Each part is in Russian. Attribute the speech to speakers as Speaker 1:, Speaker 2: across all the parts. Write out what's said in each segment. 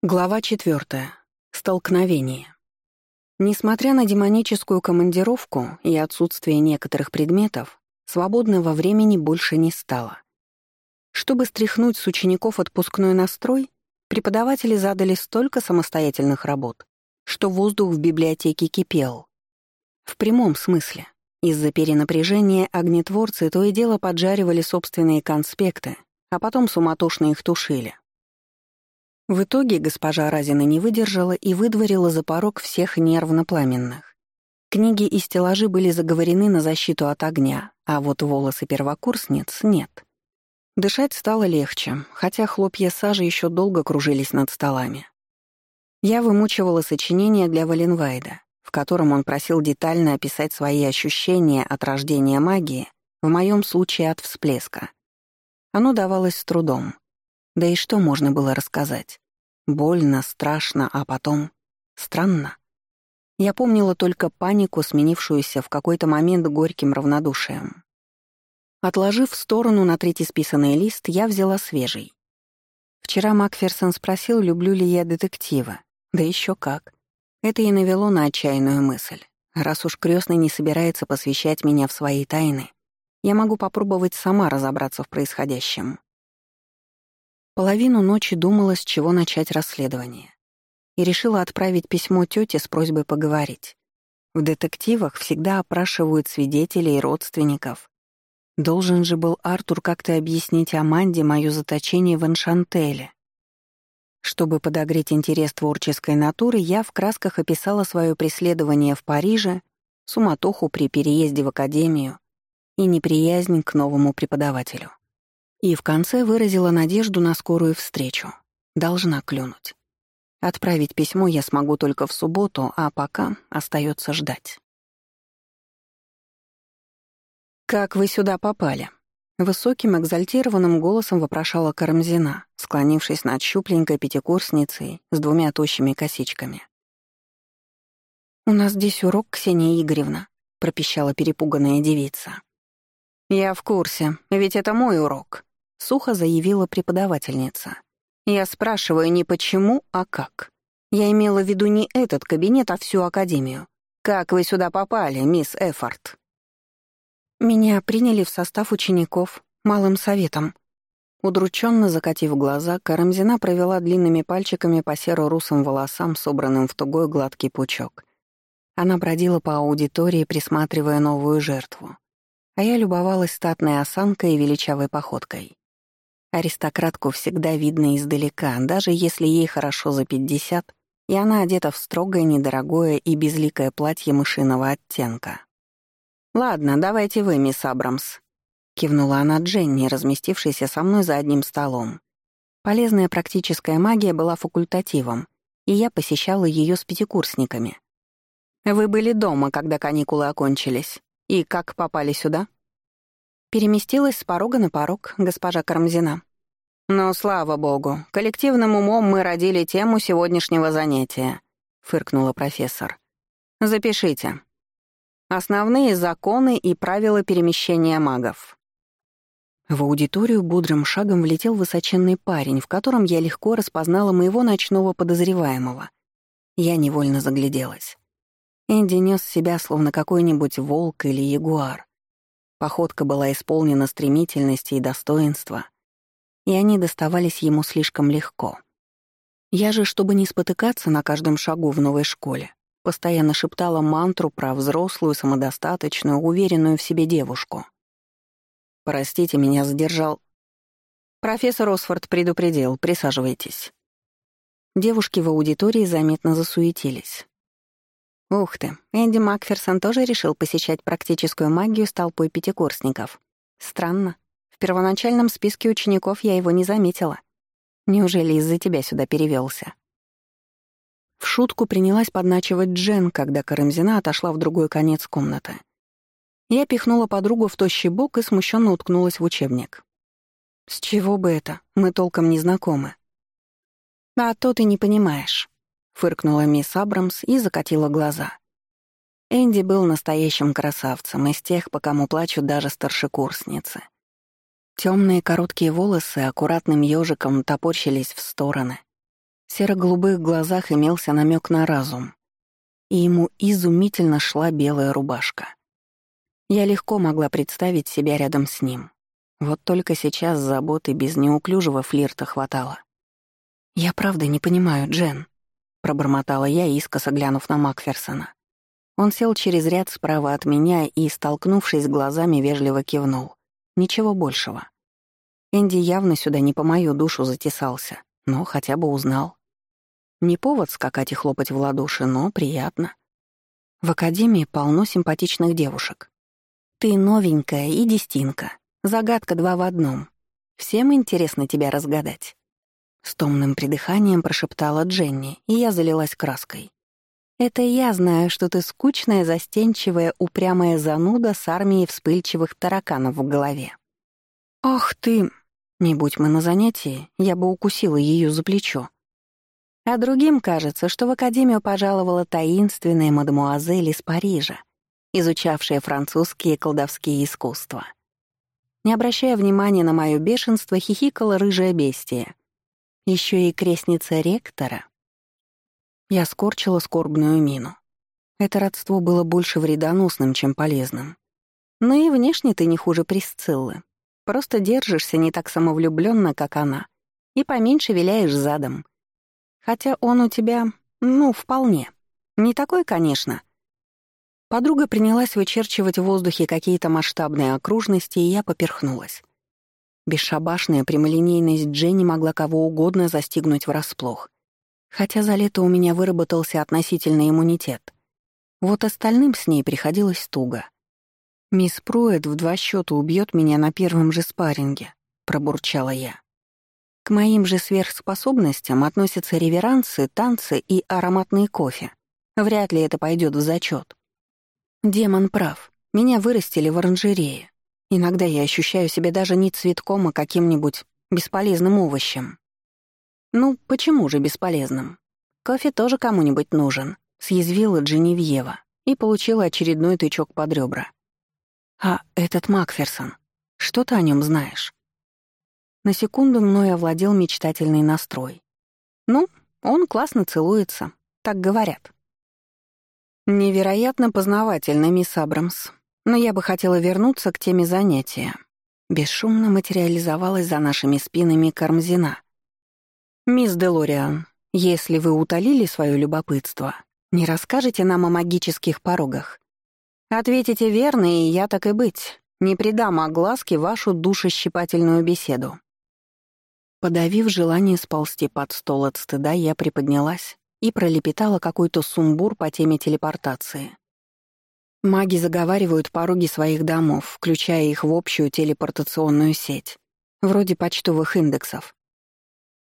Speaker 1: Глава четвертая. Столкновение. Несмотря на демоническую командировку и отсутствие некоторых предметов, свободного времени больше не стало. Чтобы стряхнуть с учеников отпускной настрой, преподаватели задали столько самостоятельных работ, что воздух в библиотеке кипел. В прямом смысле. Из-за перенапряжения огнетворцы то и дело поджаривали собственные конспекты, а потом суматошно их тушили. В итоге госпожа Разина не выдержала и выдворила за порог всех нервно-пламенных. Книги и стеллажи были заговорены на защиту от огня, а вот волосы первокурсниц нет. Дышать стало легче, хотя хлопья сажи еще долго кружились над столами. Я вымучивала сочинение для Валенвайда, в котором он просил детально описать свои ощущения от рождения магии, в моем случае от всплеска. Оно давалось с трудом. Да и что можно было рассказать? Больно, страшно, а потом... Странно. Я помнила только панику, сменившуюся в какой-то момент горьким равнодушием. Отложив в сторону на третий списанный лист, я взяла свежий. Вчера Макферсон спросил, люблю ли я детектива. Да еще как. Это и навело на отчаянную мысль. Раз уж крестный не собирается посвящать меня в свои тайны, я могу попробовать сама разобраться в происходящем. Половину ночи думала, с чего начать расследование. И решила отправить письмо тете с просьбой поговорить. В детективах всегда опрашивают свидетелей и родственников. Должен же был Артур как-то объяснить Аманде моё заточение в Эншантеле. Чтобы подогреть интерес творческой натуры, я в красках описала свое преследование в Париже, суматоху при переезде в академию и неприязнь к новому преподавателю. И в конце выразила надежду на скорую встречу. Должна клюнуть. Отправить письмо я смогу только в субботу, а пока остается ждать. «Как вы сюда попали?» Высоким, экзальтированным голосом вопрошала Карамзина, склонившись над щупленькой пятикурсницей с двумя тощими косичками. «У нас здесь урок, Ксения Игоревна», — пропищала перепуганная девица. «Я в курсе, ведь это мой урок», — сухо заявила преподавательница. «Я спрашиваю не почему, а как. Я имела в виду не этот кабинет, а всю академию. Как вы сюда попали, мисс Эфорт?» «Меня приняли в состав учеников, малым советом». Удрученно закатив глаза, Карамзина провела длинными пальчиками по серо-русым волосам, собранным в тугой гладкий пучок. Она бродила по аудитории, присматривая новую жертву. А я любовалась статной осанкой и величавой походкой. Аристократку всегда видно издалека, даже если ей хорошо за пятьдесят, и она одета в строгое, недорогое и безликое платье мышиного оттенка. «Ладно, давайте вы, мисс Абрамс», — кивнула она Дженни, разместившейся со мной за одним столом. Полезная практическая магия была факультативом, и я посещала ее с пятикурсниками. «Вы были дома, когда каникулы окончились. И как попали сюда?» Переместилась с порога на порог, госпожа Карамзина. «Но, слава богу, коллективным умом мы родили тему сегодняшнего занятия», — фыркнула профессор. «Запишите. Основные законы и правила перемещения магов». В аудиторию бодрым шагом влетел высоченный парень, в котором я легко распознала моего ночного подозреваемого. Я невольно загляделась. Энди нес себя, словно какой-нибудь волк или ягуар. Походка была исполнена стремительности и достоинства, и они доставались ему слишком легко. Я же, чтобы не спотыкаться на каждом шагу в новой школе, постоянно шептала мантру про взрослую, самодостаточную, уверенную в себе девушку. «Простите, меня задержал...» «Профессор Осфорд предупредил, присаживайтесь». Девушки в аудитории заметно засуетились. Ух ты, Энди Макферсон тоже решил посещать практическую магию с толпой пятикурсников. Странно. В первоначальном списке учеников я его не заметила. Неужели из-за тебя сюда перевелся? В шутку принялась подначивать Джен, когда Карамзина отошла в другой конец комнаты. Я пихнула подругу в тощий бок и смущенно уткнулась в учебник. «С чего бы это? Мы толком не знакомы». «А то ты не понимаешь фыркнула мисс Абрамс и закатила глаза. Энди был настоящим красавцем, из тех, по кому плачут даже старшекурсницы. Темные короткие волосы аккуратным ежиком топорщились в стороны. В серо-голубых глазах имелся намек на разум. И ему изумительно шла белая рубашка. Я легко могла представить себя рядом с ним. Вот только сейчас заботы без неуклюжего флирта хватало. «Я правда не понимаю, Джен», — пробормотала я, искоса глянув на Макферсона. Он сел через ряд справа от меня и, столкнувшись глазами, вежливо кивнул. Ничего большего. Энди явно сюда не по мою душу затесался, но хотя бы узнал. Не повод скакать и хлопать в ладоши, но приятно. В академии полно симпатичных девушек. Ты новенькая и дестинка. Загадка два в одном. Всем интересно тебя разгадать. С томным придыханием прошептала Дженни, и я залилась краской. «Это я знаю, что ты скучная, застенчивая, упрямая зануда с армией вспыльчивых тараканов в голове». «Ах ты!» Не будь мы на занятии, я бы укусила ее за плечо. А другим кажется, что в академию пожаловала таинственная мадемуазель из Парижа, изучавшая французские колдовские искусства. Не обращая внимания на мое бешенство, хихикала рыжая бестия. Еще и крестница ректора. Я скорчила скорбную мину. Это родство было больше вредоносным, чем полезным. Но и внешне ты не хуже Присциллы. Просто держишься не так самовлюбленно, как она, и поменьше виляешь задом. Хотя он у тебя, ну, вполне. Не такой, конечно. Подруга принялась вычерчивать в воздухе какие-то масштабные окружности, и я поперхнулась. Бесшабашная прямолинейность Дженни могла кого угодно застигнуть врасплох. Хотя за лето у меня выработался относительный иммунитет. Вот остальным с ней приходилось туго — «Мисс Пруэт в два счета убьет меня на первом же спарринге», — пробурчала я. К моим же сверхспособностям относятся реверансы, танцы и ароматный кофе. Вряд ли это пойдет в зачет. Демон прав. Меня вырастили в оранжерее. Иногда я ощущаю себя даже не цветком, а каким-нибудь бесполезным овощем. Ну, почему же бесполезным? Кофе тоже кому-нибудь нужен, съязвила Дженевьева и получила очередной тычок под ребра. «А этот Макферсон, что ты о нем знаешь?» На секунду мной овладел мечтательный настрой. «Ну, он классно целуется, так говорят». «Невероятно познавательно, мисс Абрамс. Но я бы хотела вернуться к теме занятия». Бесшумно материализовалась за нашими спинами Кармзина. «Мисс Делориан, если вы утолили свое любопытство, не расскажете нам о магических порогах?» Ответите верно, и я так и быть. Не придам огласке вашу душещипательную беседу. Подавив желание сползти под стол от стыда, я приподнялась и пролепетала какой-то сумбур по теме телепортации. Маги заговаривают пороги своих домов, включая их в общую телепортационную сеть, вроде почтовых индексов.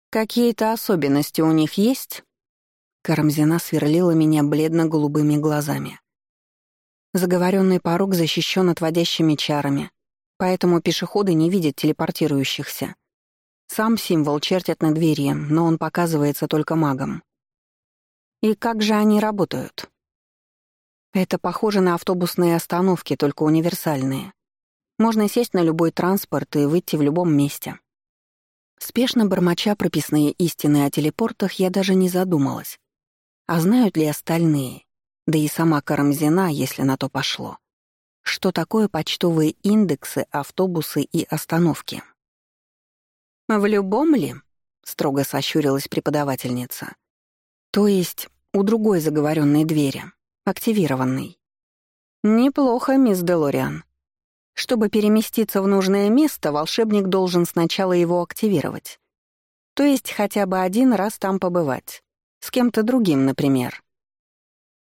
Speaker 1: Какие-то особенности у них есть? Карамзина сверлила меня бледно-голубыми глазами. Заговоренный порог защищен отводящими чарами, поэтому пешеходы не видят телепортирующихся. Сам символ чертят на двери, но он показывается только магам. И как же они работают? Это похоже на автобусные остановки, только универсальные. Можно сесть на любой транспорт и выйти в любом месте. Спешно бормоча прописные истины о телепортах, я даже не задумалась. А знают ли остальные? да и сама Карамзина, если на то пошло. Что такое почтовые индексы, автобусы и остановки? «В любом ли?» — строго сощурилась преподавательница. «То есть у другой заговоренной двери, активированной». «Неплохо, мисс Делориан. Чтобы переместиться в нужное место, волшебник должен сначала его активировать. То есть хотя бы один раз там побывать. С кем-то другим, например.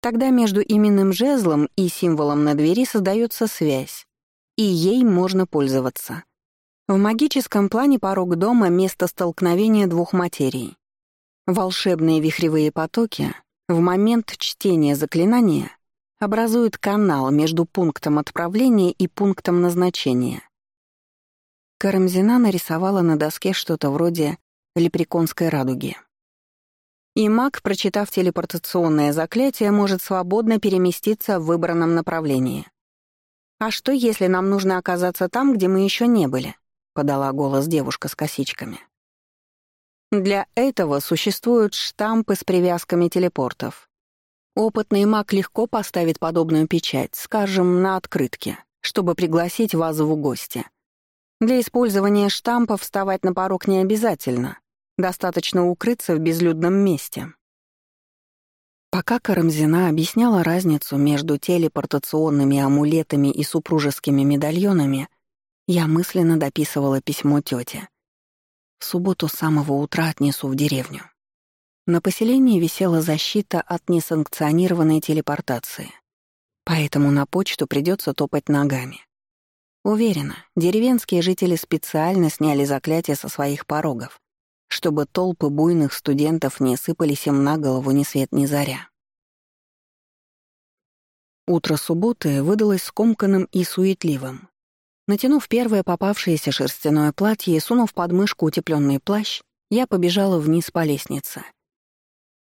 Speaker 1: Тогда между именным жезлом и символом на двери создается связь, и ей можно пользоваться. В магическом плане порог дома — место столкновения двух материй. Волшебные вихревые потоки в момент чтения заклинания образуют канал между пунктом отправления и пунктом назначения. Карамзина нарисовала на доске что-то вроде лепреконской радуги и маг, прочитав телепортационное заклятие, может свободно переместиться в выбранном направлении. «А что, если нам нужно оказаться там, где мы еще не были?» — подала голос девушка с косичками. Для этого существуют штампы с привязками телепортов. Опытный маг легко поставит подобную печать, скажем, на открытке, чтобы пригласить вас в гости. Для использования штампов вставать на порог не обязательно. Достаточно укрыться в безлюдном месте. Пока Карамзина объясняла разницу между телепортационными амулетами и супружескими медальонами, я мысленно дописывала письмо тете. В субботу с самого утра отнесу в деревню. На поселении висела защита от несанкционированной телепортации. Поэтому на почту придется топать ногами. Уверена, деревенские жители специально сняли заклятие со своих порогов, чтобы толпы буйных студентов не сыпались им на голову ни свет ни заря. Утро субботы выдалось скомканным и суетливым. Натянув первое попавшееся шерстяное платье и сунув под мышку утепленный плащ, я побежала вниз по лестнице.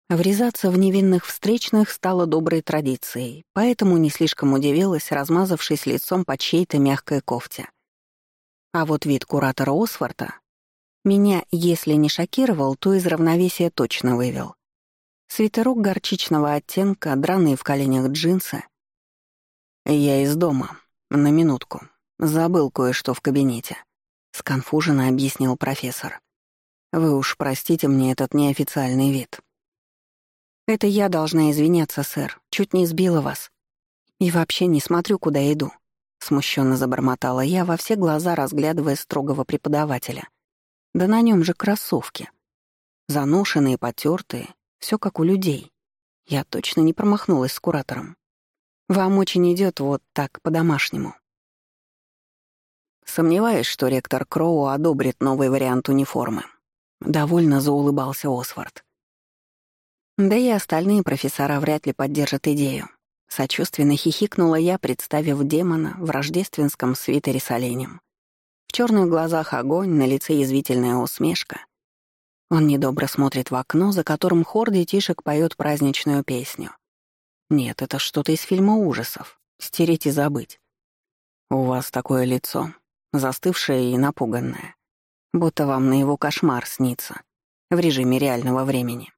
Speaker 1: Врезаться в невинных встречных стало доброй традицией, поэтому не слишком удивилась, размазавшись лицом под чьей-то мягкой кофте. А вот вид куратора Осфорта меня, если не шокировал, то из равновесия точно вывел. Свитерок горчичного оттенка, драные в коленях джинсы. «Я из дома. На минутку. Забыл кое-что в кабинете», — сконфуженно объяснил профессор. «Вы уж простите мне этот неофициальный вид». «Это я должна извиняться, сэр. Чуть не сбила вас. И вообще не смотрю, куда иду», — смущенно забормотала я во все глаза, разглядывая строгого преподавателя — да на нем же кроссовки. Заношенные, потертые, все как у людей. Я точно не промахнулась с куратором. Вам очень идет вот так, по-домашнему. Сомневаюсь, что ректор Кроу одобрит новый вариант униформы. Довольно заулыбался Освард. Да и остальные профессора вряд ли поддержат идею. Сочувственно хихикнула я, представив демона в рождественском свитере с оленем. В черных глазах огонь, на лице язвительная усмешка. Он недобро смотрит в окно, за которым хор детишек поет праздничную песню. Нет, это что-то из фильма ужасов. Стереть и забыть. У вас такое лицо, застывшее и напуганное. Будто вам на его кошмар снится. В режиме реального времени.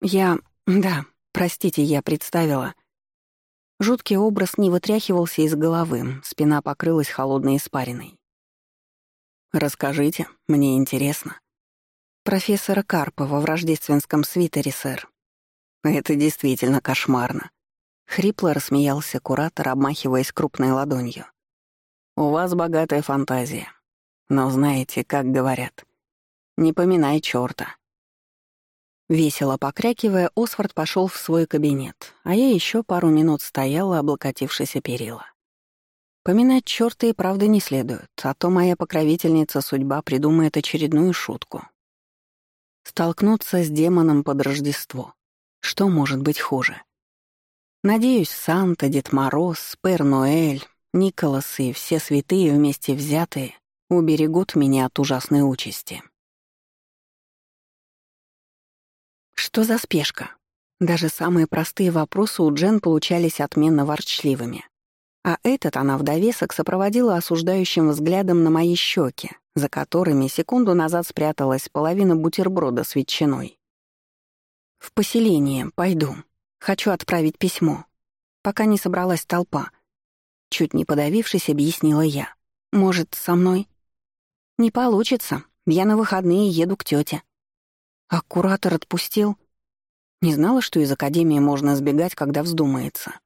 Speaker 1: Я... Да, простите, я представила. Жуткий образ не вытряхивался из головы, спина покрылась холодной испариной. «Расскажите, мне интересно». «Профессора Карпова в рождественском свитере, сэр». «Это действительно кошмарно». Хрипло рассмеялся куратор, обмахиваясь крупной ладонью. «У вас богатая фантазия. Но знаете, как говорят, не поминай чёрта». Весело покрякивая, Освард пошел в свой кабинет, а я еще пару минут стояла, облокотившись о перила. Поминать чёрта и правда не следует, а то моя покровительница судьба придумает очередную шутку. Столкнуться с демоном под Рождество. Что может быть хуже? Надеюсь, Санта, Дед Мороз, Пер-Ноэль, Николас и все святые вместе взятые уберегут меня от ужасной участи. Что за спешка? Даже самые простые вопросы у Джен получались отменно ворчливыми. А этот она в довесок сопроводила осуждающим взглядом на мои щеки, за которыми секунду назад спряталась половина бутерброда с ветчиной. «В поселение пойду. Хочу отправить письмо. Пока не собралась толпа». Чуть не подавившись, объяснила я. «Может, со мной?» «Не получится. Я на выходные еду к тете. А куратор отпустил. Не знала, что из академии можно сбегать, когда вздумается.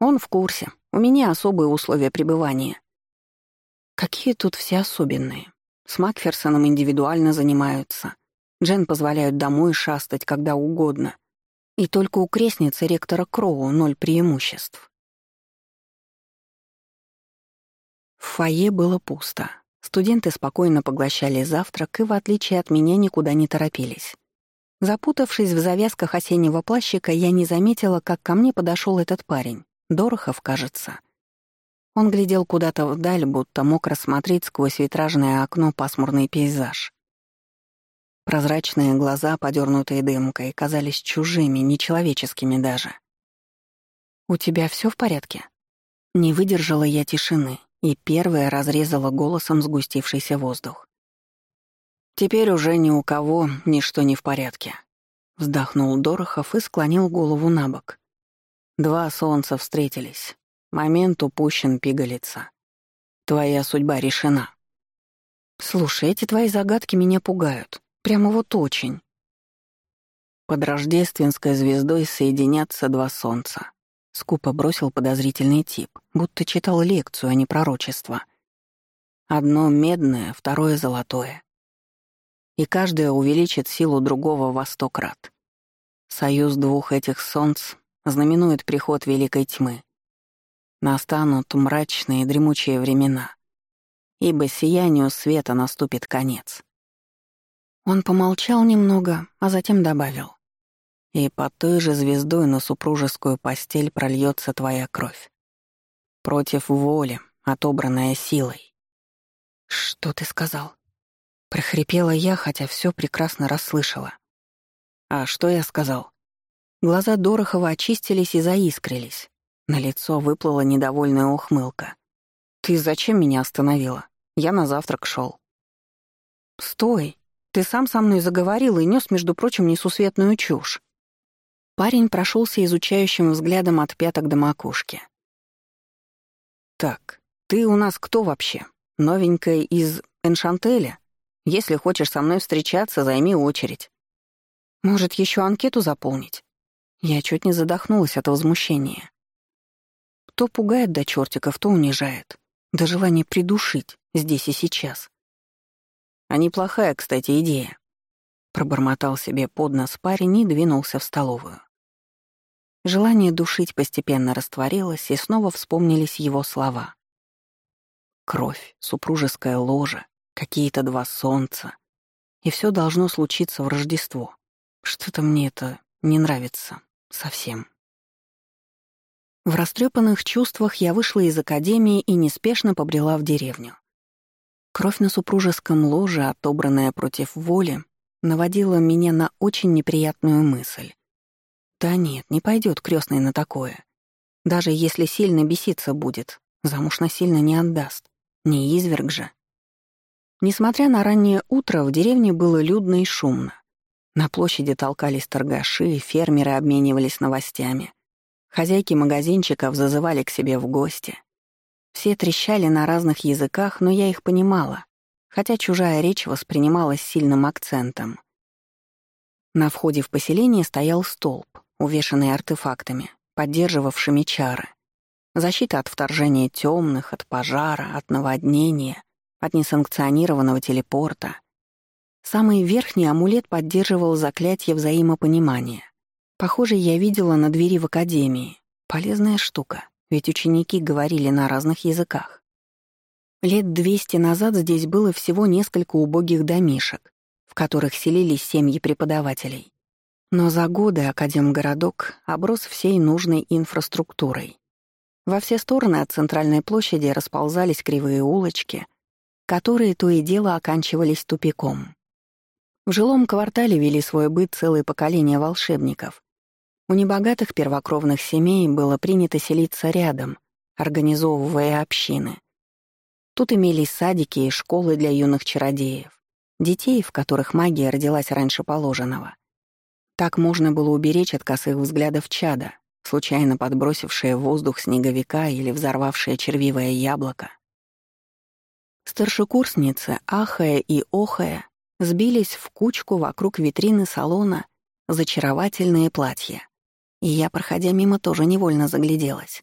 Speaker 1: Он в курсе. У меня особые условия пребывания. Какие тут все особенные. С Макферсоном индивидуально занимаются. Джен позволяют домой шастать, когда угодно. И только у крестницы ректора Кроу ноль преимуществ. В фойе было пусто. Студенты спокойно поглощали завтрак и, в отличие от меня, никуда не торопились. Запутавшись в завязках осеннего плащика, я не заметила, как ко мне подошел этот парень. Дорохов, кажется. Он глядел куда-то вдаль, будто мог рассмотреть сквозь витражное окно пасмурный пейзаж. Прозрачные глаза, подернутые дымкой, казались чужими, нечеловеческими даже. «У тебя все в порядке?» Не выдержала я тишины и первая разрезала голосом сгустившийся воздух. Теперь уже ни у кого ничто не в порядке. Вздохнул Дорохов и склонил голову на бок. Два солнца встретились. Момент упущен пигалица. Твоя судьба решена. Слушай, эти твои загадки меня пугают. Прямо вот очень. Под рождественской звездой соединятся два солнца. Скупо бросил подозрительный тип, будто читал лекцию, а не пророчество. Одно медное, второе золотое. И каждое увеличит силу другого во сто крат. Союз двух этих солнц знаменует приход великой тьмы. Настанут мрачные дремучие времена, ибо сиянию света наступит конец. Он помолчал немного, а затем добавил. «И под той же звездой на супружескую постель прольется твоя кровь. Против воли, отобранная силой». «Что ты сказал?» Прохрипела я, хотя все прекрасно расслышала. «А что я сказал?» Глаза Дорохова очистились и заискрились. На лицо выплыла недовольная ухмылка. «Ты зачем меня остановила? Я на завтрак шел. «Стой!» Ты сам со мной заговорил и нес, между прочим, несусветную чушь. Парень прошелся изучающим взглядом от пяток до макушки. «Так, ты у нас кто вообще? Новенькая из Эншантеля? Если хочешь со мной встречаться, займи очередь. Может, еще анкету заполнить?» Я чуть не задохнулась от возмущения. То пугает до чертиков, то унижает. До желания придушить здесь и сейчас. А неплохая, кстати, идея. Пробормотал себе под нос парень и двинулся в столовую. Желание душить постепенно растворилось, и снова вспомнились его слова. Кровь, супружеская ложа, какие-то два солнца. И все должно случиться в Рождество. Что-то мне это не нравится. Совсем. В растрепанных чувствах я вышла из академии и неспешно побрела в деревню. Кровь на супружеском ложе, отобранная против воли, наводила меня на очень неприятную мысль. Да нет, не пойдет крестный на такое. Даже если сильно беситься будет, замуж насильно не отдаст. Не изверг же. Несмотря на раннее утро, в деревне было людно и шумно. На площади толкались торгаши, фермеры обменивались новостями. Хозяйки магазинчиков зазывали к себе в гости. Все трещали на разных языках, но я их понимала, хотя чужая речь воспринималась сильным акцентом. На входе в поселение стоял столб, увешанный артефактами, поддерживавшими чары. Защита от вторжения темных, от пожара, от наводнения, от несанкционированного телепорта. Самый верхний амулет поддерживал заклятие взаимопонимания. Похоже, я видела на двери в академии. Полезная штука ведь ученики говорили на разных языках. Лет двести назад здесь было всего несколько убогих домишек, в которых селились семьи преподавателей. Но за годы Академгородок оброс всей нужной инфраструктурой. Во все стороны от центральной площади расползались кривые улочки, которые то и дело оканчивались тупиком. В жилом квартале вели свой быт целые поколения волшебников, у небогатых первокровных семей было принято селиться рядом, организовывая общины. Тут имелись садики и школы для юных чародеев, детей, в которых магия родилась раньше положенного. Так можно было уберечь от косых взглядов чада, случайно подбросившее в воздух снеговика или взорвавшее червивое яблоко. Старшекурсницы, ахая и охая, сбились в кучку вокруг витрины салона «Зачаровательные платья» и я, проходя мимо, тоже невольно загляделась.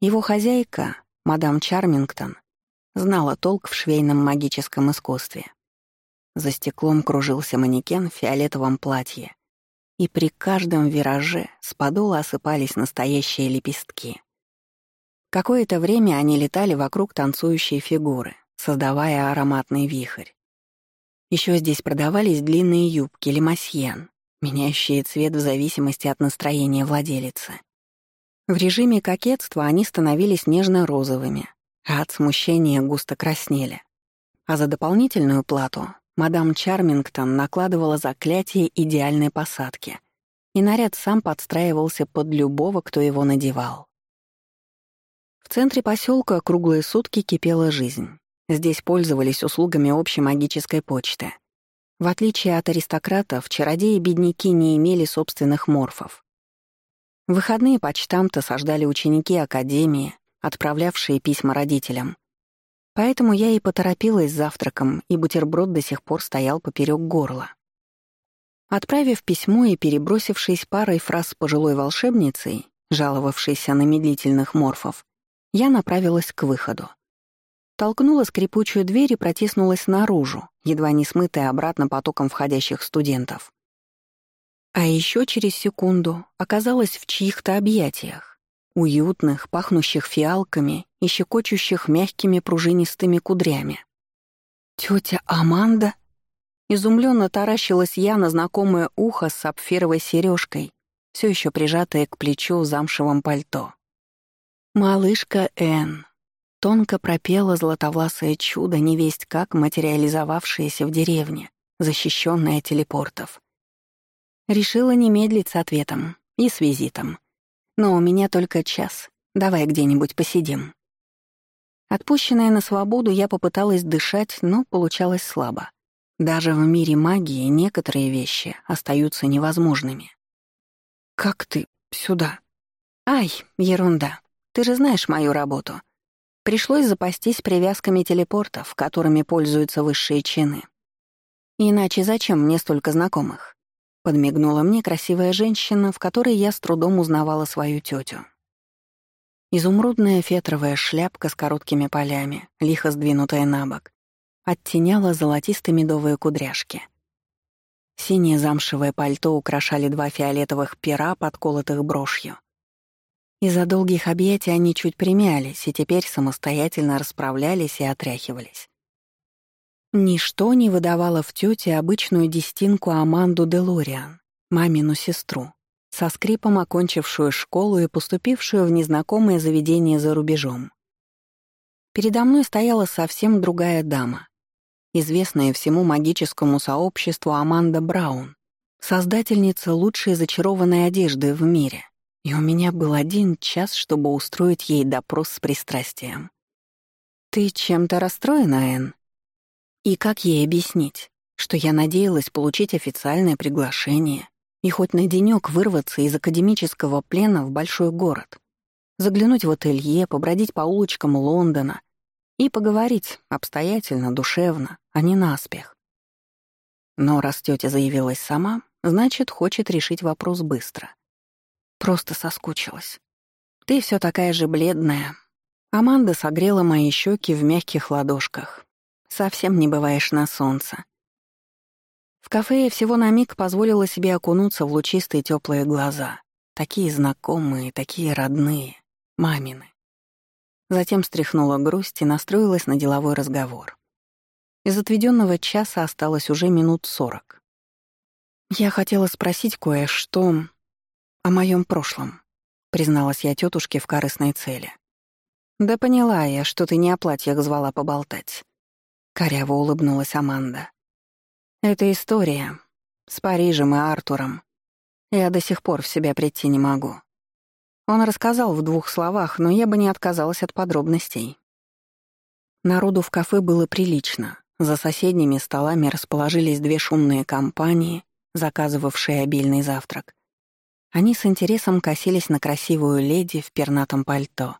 Speaker 1: Его хозяйка, мадам Чармингтон, знала толк в швейном магическом искусстве. За стеклом кружился манекен в фиолетовом платье, и при каждом вираже с подола осыпались настоящие лепестки. Какое-то время они летали вокруг танцующей фигуры, создавая ароматный вихрь. Еще здесь продавались длинные юбки лимасьен, меняющие цвет в зависимости от настроения владелицы. В режиме кокетства они становились нежно-розовыми, а от смущения густо краснели. А за дополнительную плату мадам Чармингтон накладывала заклятие идеальной посадки, и наряд сам подстраивался под любого, кто его надевал. В центре поселка круглые сутки кипела жизнь. Здесь пользовались услугами общей магической почты — В отличие от аристократов, чародеи-бедняки не имели собственных морфов. В выходные почтамты сождали ученики академии, отправлявшие письма родителям. Поэтому я и поторопилась с завтраком, и бутерброд до сих пор стоял поперек горла. Отправив письмо и перебросившись парой фраз с пожилой волшебницей, жаловавшейся на медлительных морфов, я направилась к выходу. Толкнула скрипучую дверь и протиснулась наружу, едва не смытая обратно потоком входящих студентов. А еще через секунду оказалась в чьих-то объятиях, уютных, пахнущих фиалками и щекочущих мягкими пружинистыми кудрями. Тетя Аманда? Изумленно таращилась я на знакомое ухо с сапфировой сережкой, все еще прижатое к плечу замшевом пальто. «Малышка Н. Тонко пропела золотовласое чудо, невесть как материализовавшееся в деревне, защищенное телепортов. Решила не медлить с ответом и с визитом. Но у меня только час. Давай где-нибудь посидим. Отпущенная на свободу, я попыталась дышать, но получалось слабо. Даже в мире магии некоторые вещи остаются невозможными. «Как ты сюда?» «Ай, ерунда. Ты же знаешь мою работу. Пришлось запастись привязками телепортов, которыми пользуются высшие чины. Иначе зачем мне столько знакомых?» Подмигнула мне красивая женщина, в которой я с трудом узнавала свою тетю. Изумрудная фетровая шляпка с короткими полями, лихо сдвинутая на бок, оттеняла золотистые медовые кудряшки. Синее замшевое пальто украшали два фиолетовых пера, подколотых брошью. Из-за долгих объятий они чуть примялись и теперь самостоятельно расправлялись и отряхивались. Ничто не выдавало в тете обычную дестинку Аманду Делориан, мамину сестру, со скрипом окончившую школу и поступившую в незнакомое заведение за рубежом. Передо мной стояла совсем другая дама, известная всему магическому сообществу Аманда Браун, создательница лучшей зачарованной одежды в мире. И у меня был один час, чтобы устроить ей допрос с пристрастием. «Ты чем-то расстроена, Энн?» И как ей объяснить, что я надеялась получить официальное приглашение и хоть на денёк вырваться из академического плена в большой город, заглянуть в ателье, побродить по улочкам Лондона и поговорить обстоятельно, душевно, а не наспех. Но раз тетя заявилась сама, значит, хочет решить вопрос быстро. Просто соскучилась. Ты все такая же бледная. Аманда согрела мои щеки в мягких ладошках. Совсем не бываешь на солнце. В кафе я всего на миг позволила себе окунуться в лучистые теплые глаза. Такие знакомые, такие родные. Мамины. Затем стряхнула грусть и настроилась на деловой разговор. Из отведенного часа осталось уже минут сорок. «Я хотела спросить кое-что о моем прошлом», — призналась я тетушке в корыстной цели. «Да поняла я, что ты не о платьях звала поболтать». Коряво улыбнулась Аманда. «Это история. С Парижем и Артуром. Я до сих пор в себя прийти не могу. Он рассказал в двух словах, но я бы не отказалась от подробностей. Народу в кафе было прилично. За соседними столами расположились две шумные компании, заказывавшие обильный завтрак. Они с интересом косились на красивую леди в пернатом пальто.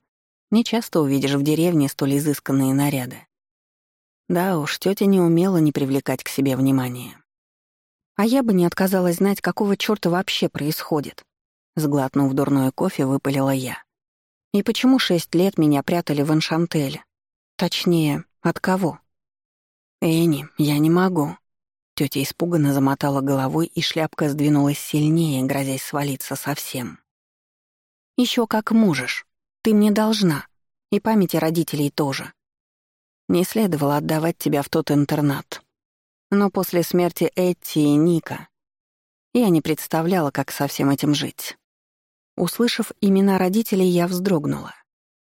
Speaker 1: Не часто увидишь в деревне столь изысканные наряды. Да уж, тетя не умела не привлекать к себе внимания. А я бы не отказалась знать, какого чёрта вообще происходит. Сглотнув дурное кофе, выпалила я. И почему шесть лет меня прятали в Эншантеле? Точнее, от кого? «Энни, я не могу». Тётя испуганно замотала головой, и шляпка сдвинулась сильнее, грозясь свалиться совсем. «Ещё как можешь. Ты мне должна. И памяти родителей тоже. Не следовало отдавать тебя в тот интернат. Но после смерти Этти и Ника я не представляла, как со всем этим жить. Услышав имена родителей, я вздрогнула.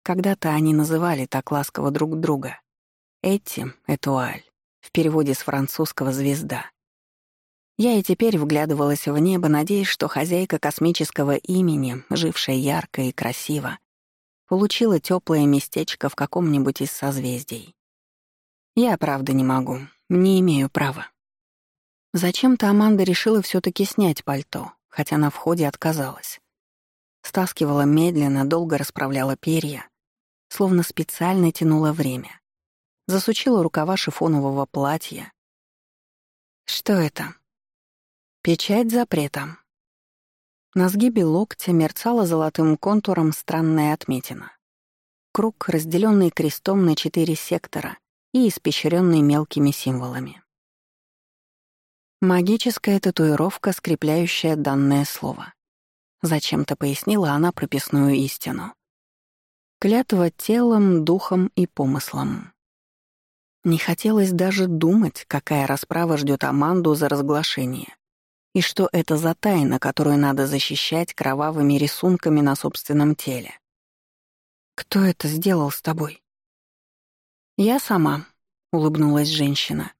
Speaker 1: Когда-то они называли так ласково друг друга. Этти — Этуаль в переводе с французского «звезда». Я и теперь вглядывалась в небо, надеясь, что хозяйка космического имени, жившая ярко и красиво, получила теплое местечко в каком-нибудь из созвездий. Я, правда, не могу, не имею права. Зачем-то Аманда решила все таки снять пальто, хотя на входе отказалась. Стаскивала медленно, долго расправляла перья, словно специально тянула время. Засучила рукава шифонового платья. Что это? Печать запрета. На сгибе локтя мерцала золотым контуром странная отметина. Круг, разделенный крестом на четыре сектора и испещренный мелкими символами. Магическая татуировка, скрепляющая данное слово. Зачем-то пояснила она прописную истину. Клятва телом, духом и помыслом. Не хотелось даже думать, какая расправа ждет Аманду за разглашение. И что это за тайна, которую надо защищать кровавыми рисунками на собственном теле. «Кто это сделал с тобой?» «Я сама», — улыбнулась женщина.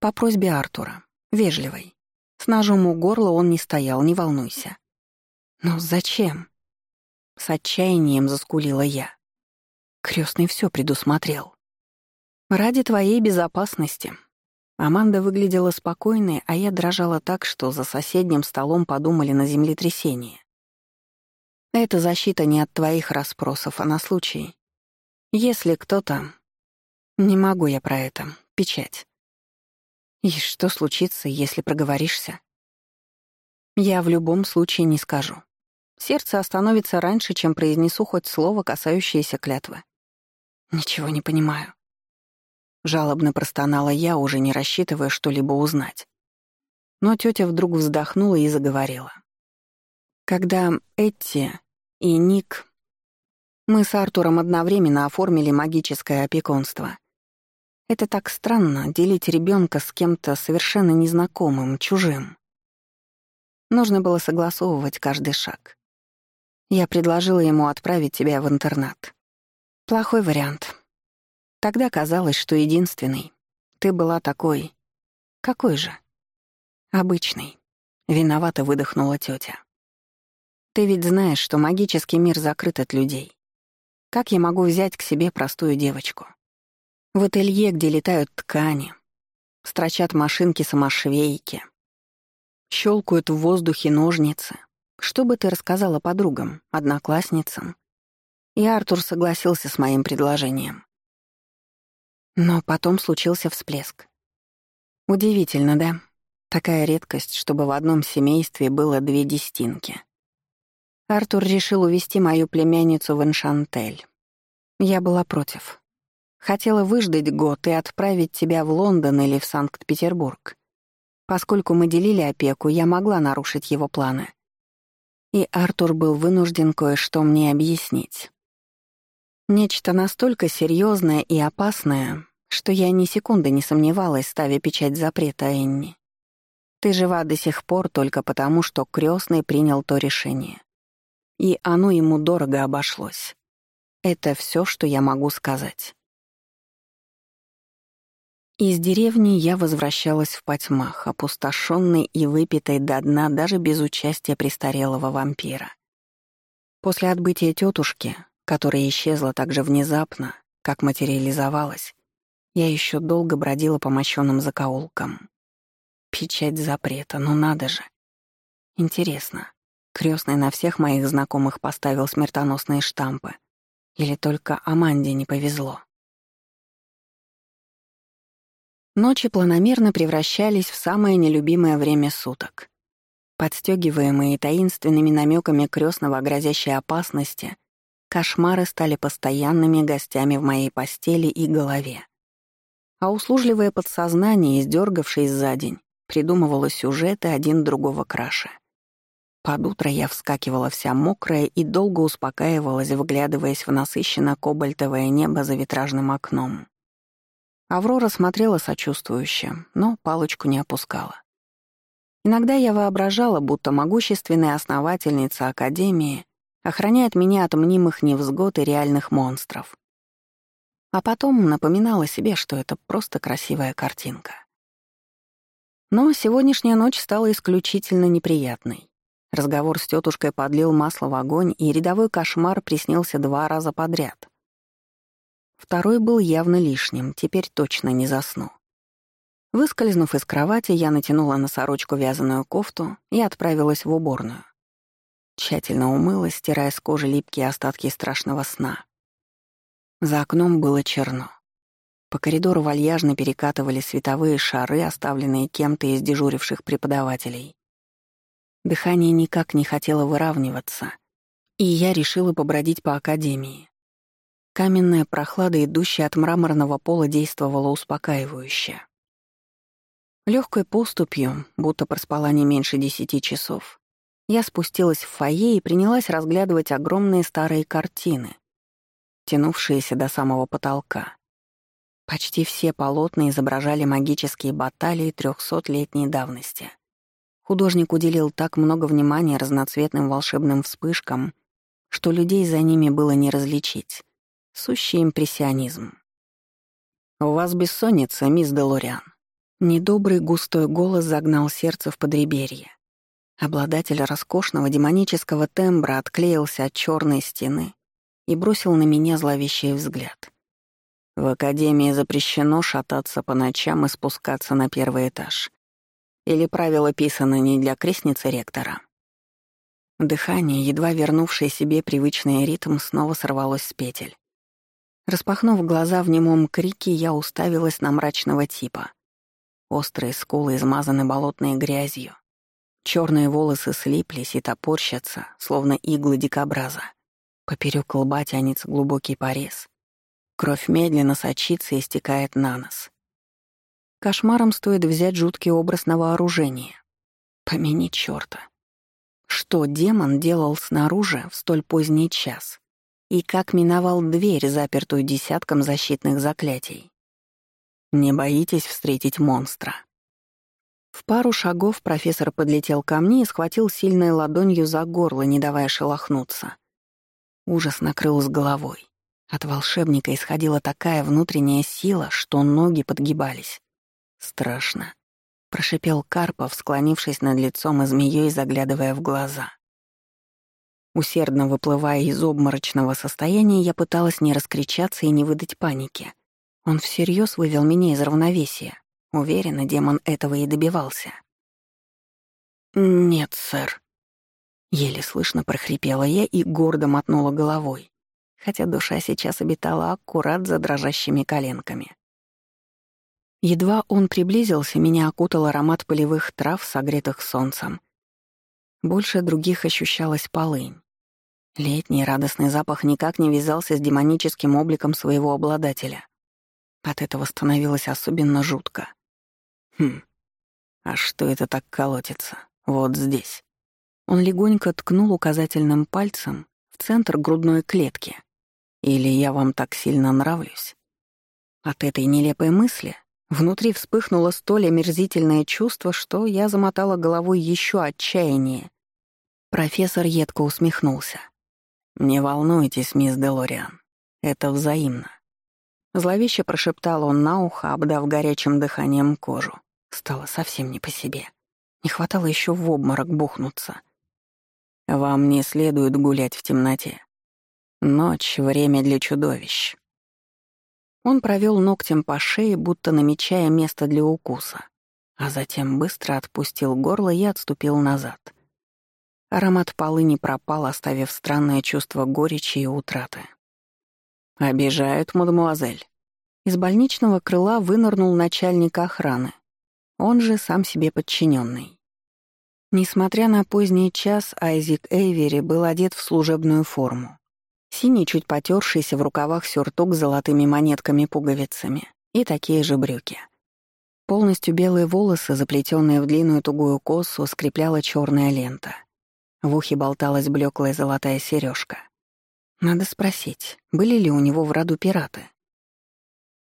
Speaker 1: «По просьбе Артура. Вежливой. С ножом у горла он не стоял, не волнуйся. «Но зачем?» С отчаянием заскулила я. Крестный все предусмотрел. «Ради твоей безопасности». Аманда выглядела спокойной, а я дрожала так, что за соседним столом подумали на землетрясение. «Это защита не от твоих расспросов, а на случай. Если кто-то... Не могу я про это. Печать. И что случится, если проговоришься? Я в любом случае не скажу. Сердце остановится раньше, чем произнесу хоть слово, касающееся клятвы. Ничего не понимаю. Жалобно простонала я, уже не рассчитывая что-либо узнать. Но тетя вдруг вздохнула и заговорила. Когда Этти и Ник... Мы с Артуром одновременно оформили магическое опекунство. Это так странно — делить ребенка с кем-то совершенно незнакомым, чужим. Нужно было согласовывать каждый шаг. Я предложила ему отправить тебя в интернат. Плохой вариант. Тогда казалось, что единственный. Ты была такой... Какой же? Обычный. Виновато выдохнула тетя. Ты ведь знаешь, что магический мир закрыт от людей. Как я могу взять к себе простую девочку? В ателье, где летают ткани, строчат машинки-самошвейки, щелкают в воздухе ножницы, что бы ты рассказала подругам, одноклассницам? И Артур согласился с моим предложением. Но потом случился всплеск. Удивительно, да? Такая редкость, чтобы в одном семействе было две десятинки. Артур решил увести мою племянницу в Эншантель. Я была против. Хотела выждать год и отправить тебя в Лондон или в Санкт-Петербург. Поскольку мы делили опеку, я могла нарушить его планы и Артур был вынужден кое-что мне объяснить. Нечто настолько серьезное и опасное, что я ни секунды не сомневалась, ставя печать запрета Энни. Ты жива до сих пор только потому, что крестный принял то решение. И оно ему дорого обошлось. Это все, что я могу сказать. Из деревни я возвращалась в потьмах, опустошенной и выпитой до дна даже без участия престарелого вампира. После отбытия тетушки, которая исчезла так же внезапно, как материализовалась, я еще долго бродила по мощенным закоулкам. Печать запрета, ну надо же. Интересно, крестный на всех моих знакомых поставил смертоносные штампы, или только Аманде не повезло? Ночи планомерно превращались в самое нелюбимое время суток. Подстегиваемые таинственными намеками крестного о грозящей опасности, кошмары стали постоянными гостями в моей постели и голове. А услужливое подсознание, издергавшись за день, придумывало сюжеты один другого краше. Под утро я вскакивала вся мокрая и долго успокаивалась, вглядываясь в насыщенно кобальтовое небо за витражным окном. Аврора смотрела сочувствующе, но палочку не опускала. Иногда я воображала, будто могущественная основательница Академии охраняет меня от мнимых невзгод и реальных монстров. А потом напоминала себе, что это просто красивая картинка. Но сегодняшняя ночь стала исключительно неприятной. Разговор с тетушкой подлил масло в огонь, и рядовой кошмар приснился два раза подряд. Второй был явно лишним, теперь точно не засну. Выскользнув из кровати, я натянула на сорочку вязаную кофту и отправилась в уборную. Тщательно умылась, стирая с кожи липкие остатки страшного сна. За окном было черно. По коридору вальяжно перекатывали световые шары, оставленные кем-то из дежуривших преподавателей. Дыхание никак не хотело выравниваться, и я решила побродить по академии. Каменная прохлада, идущая от мраморного пола, действовала успокаивающе. Легкой поступью, будто проспала не меньше десяти часов, я спустилась в фойе и принялась разглядывать огромные старые картины, тянувшиеся до самого потолка. Почти все полотна изображали магические баталии трехсотлетней давности — Художник уделил так много внимания разноцветным волшебным вспышкам, что людей за ними было не различить. Сущий импрессионизм. «У вас бессонница, мисс Делориан». Недобрый густой голос загнал сердце в подреберье. Обладатель роскошного демонического тембра отклеился от черной стены и бросил на меня зловещий взгляд. В академии запрещено шататься по ночам и спускаться на первый этаж. Или правила писаны не для крестницы ректора? Дыхание, едва вернувшее себе привычный ритм, снова сорвалось с петель. Распахнув глаза в немом крике, я уставилась на мрачного типа. Острые скулы измазаны болотной грязью. Черные волосы слиплись и топорщатся, словно иглы дикобраза. Поперек лба тянется глубокий порез. Кровь медленно сочится и стекает на нос. Кошмаром стоит взять жуткий образ на вооружение. Помяни чёрта. Что демон делал снаружи в столь поздний час? И как миновал дверь, запертую десятком защитных заклятий? Не боитесь встретить монстра? В пару шагов профессор подлетел ко мне и схватил сильной ладонью за горло, не давая шелохнуться. Ужас накрыл с головой. От волшебника исходила такая внутренняя сила, что ноги подгибались. «Страшно», — прошипел Карпов, склонившись над лицом и змеей, заглядывая в глаза. Усердно выплывая из обморочного состояния, я пыталась не раскричаться и не выдать паники. Он всерьез вывел меня из равновесия. Уверена, демон этого и добивался. «Нет, сэр». Еле слышно прохрипела я и гордо мотнула головой, хотя душа сейчас обитала аккурат за дрожащими коленками. Едва он приблизился, меня окутал аромат полевых трав, согретых солнцем. Больше других ощущалась полынь. Летний радостный запах никак не вязался с демоническим обликом своего обладателя. От этого становилось особенно жутко. Хм, а что это так колотится? Вот здесь. Он легонько ткнул указательным пальцем в центр грудной клетки. Или я вам так сильно нравлюсь? От этой нелепой мысли Внутри вспыхнуло столь омерзительное чувство, что я замотала головой еще отчаяние. Профессор едко усмехнулся. «Не волнуйтесь, мисс Делориан. Это взаимно». Зловеще прошептал он на ухо, обдав горячим дыханием кожу. Стало совсем не по себе. Не хватало еще в обморок бухнуться. «Вам не следует гулять в темноте. Ночь — время для чудовищ». Он провел ногтем по шее, будто намечая место для укуса, а затем быстро отпустил горло и отступил назад. Аромат полыни пропал, оставив странное чувство горечи и утраты. «Обижают, мадемуазель». Из больничного крыла вынырнул начальник охраны, он же сам себе подчиненный. Несмотря на поздний час, Айзик Эйвери был одет в служебную форму. Синий, чуть потершийся в рукавах сюртук с золотыми монетками-пуговицами и такие же брюки. Полностью белые волосы, заплетенные в длинную тугую косу, скрепляла черная лента. В ухе болталась блеклая золотая сережка. Надо спросить, были ли у него в роду пираты?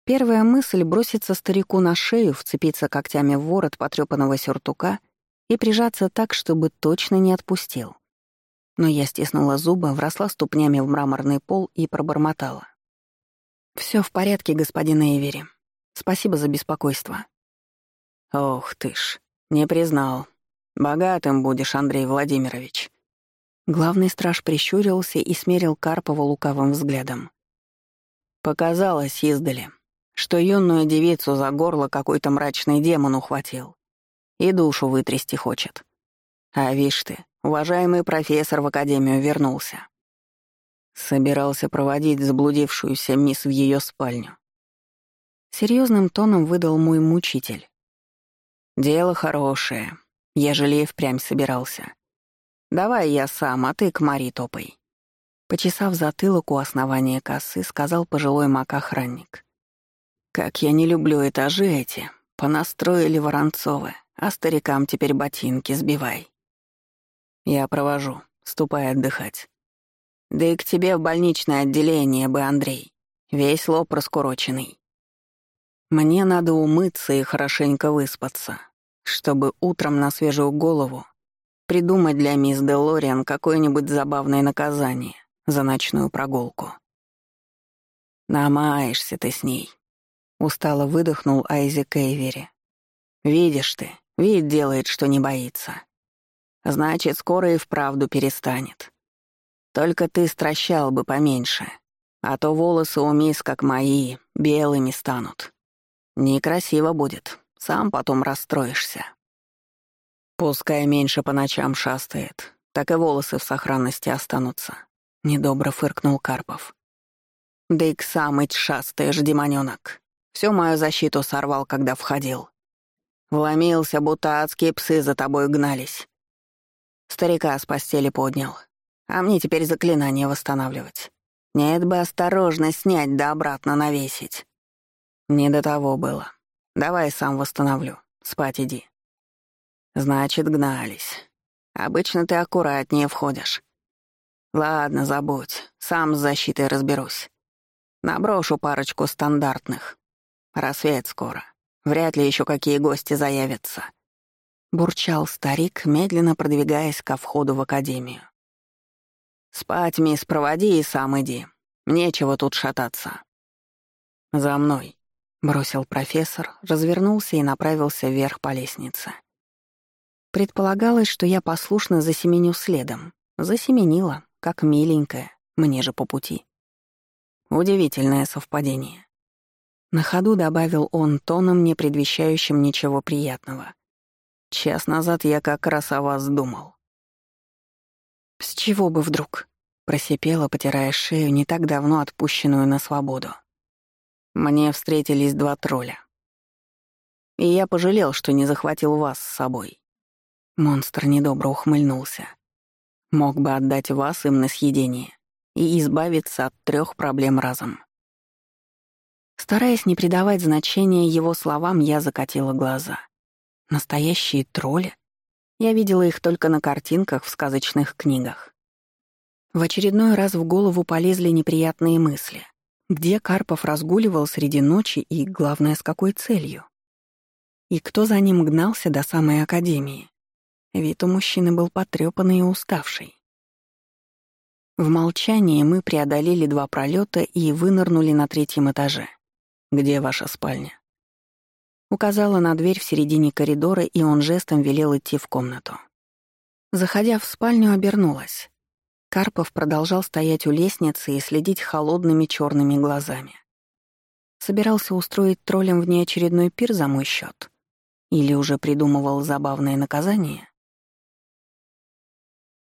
Speaker 1: Первая мысль — броситься старику на шею, вцепиться когтями в ворот потрёпанного сюртука и прижаться так, чтобы точно не отпустил. Но я стиснула зубы, вросла ступнями в мраморный пол и пробормотала. «Всё в порядке, господин Эйвери. Спасибо за беспокойство». «Ох ты ж, не признал. Богатым будешь, Андрей Владимирович». Главный страж прищурился и смерил Карпова лукавым взглядом. «Показалось издали. что юную девицу за горло какой-то мрачный демон ухватил и душу вытрясти хочет. А вишь ты, уважаемый профессор в академию вернулся. Собирался проводить заблудившуюся мисс в ее спальню. Серьезным тоном выдал мой мучитель. «Дело хорошее, ежели и впрямь собирался. Давай я сам, а ты к Мари топай». Почесав затылок у основания косы, сказал пожилой маг-охранник. «Как я не люблю этажи эти, понастроили Воронцовы, а старикам теперь ботинки сбивай». «Я провожу, ступай отдыхать. Да и к тебе в больничное отделение бы, Андрей. Весь лоб раскуроченный. Мне надо умыться и хорошенько выспаться, чтобы утром на свежую голову придумать для мисс Делориан какое-нибудь забавное наказание за ночную прогулку. «Намаешься ты с ней», — устало выдохнул Айзек Эйвери. «Видишь ты, вид делает, что не боится. Значит, скоро и вправду перестанет. Только ты стращал бы поменьше, а то волосы у мисс, как мои, белыми станут. Некрасиво будет, сам потом расстроишься. Пускай меньше по ночам шастает, так и волосы в сохранности останутся. Недобро фыркнул Карпов. Да и к самый шастаешь, демонёнок. Всю мою защиту сорвал, когда входил. Вломился, будто адские псы за тобой гнались. Старика с постели поднял. А мне теперь заклинание восстанавливать. Нет бы осторожно снять да обратно навесить. Не до того было. Давай сам восстановлю. Спать иди. Значит, гнались. Обычно ты аккуратнее входишь. Ладно, забудь. Сам с защитой разберусь. Наброшу парочку стандартных. Рассвет скоро. Вряд ли еще какие гости заявятся. Бурчал старик, медленно продвигаясь ко входу в академию. «Спать, мисс, проводи и сам иди. Нечего тут шататься». «За мной», Бросил профессор, развернулся и направился вверх по лестнице. Предполагалось, что я послушно засеменю следом. Засеменила, как миленькая, мне же по пути. Удивительное совпадение. На ходу добавил он тоном, не предвещающим ничего приятного. Час назад я как раз о вас думал. «С чего бы вдруг?» — просипела, потирая шею, не так давно отпущенную на свободу. Мне встретились два тролля. И я пожалел, что не захватил вас с собой. Монстр недобро ухмыльнулся. Мог бы отдать вас им на съедение и избавиться от трех проблем разом. Стараясь не придавать значения его словам, я закатила глаза. Настоящие тролли? Я видела их только на картинках в сказочных книгах. В очередной раз в голову полезли неприятные мысли. Где Карпов разгуливал среди ночи и, главное, с какой целью? И кто за ним гнался до самой академии? Вид у мужчины был потрёпанный и уставший. В молчании мы преодолели два пролета и вынырнули на третьем этаже. «Где ваша спальня?» Указала на дверь в середине коридора, и он жестом велел идти в комнату. Заходя в спальню, обернулась. Карпов продолжал стоять у лестницы и следить холодными черными глазами. Собирался устроить троллям внеочередной пир за мой счет? Или уже придумывал забавное наказание?